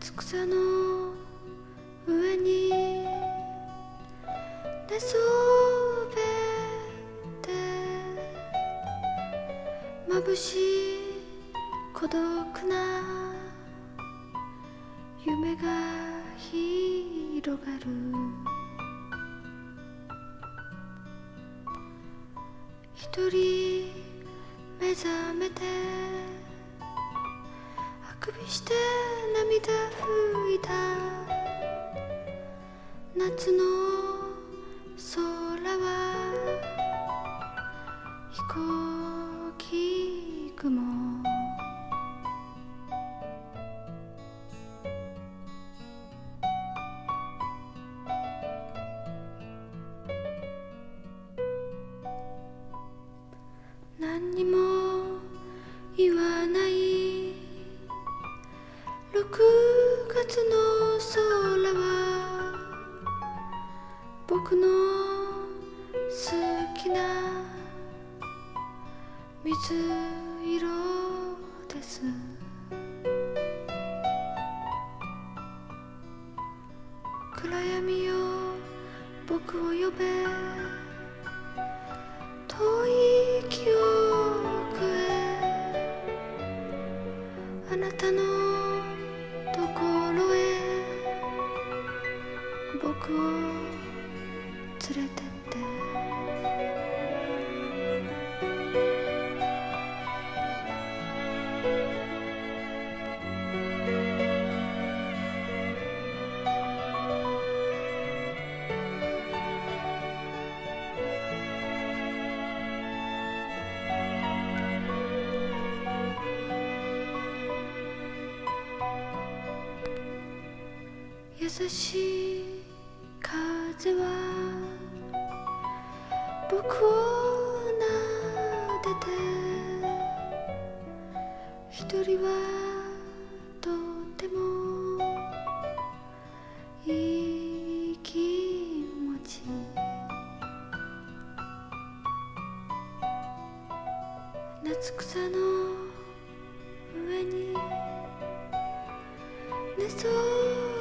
草の上に寝そべって眩しい孤独な夢が広がる。一人目覚めてあくびして涙拭いた。夏の空は。飛行機雲。何にも僕の好きな水色です。暗闇よ僕を呼べ。遠い記憶へ。あなたのところへ。僕を連れてって。優しい風は僕を撫でて一人はとてもいい気持ち。夏草の上に寝そう。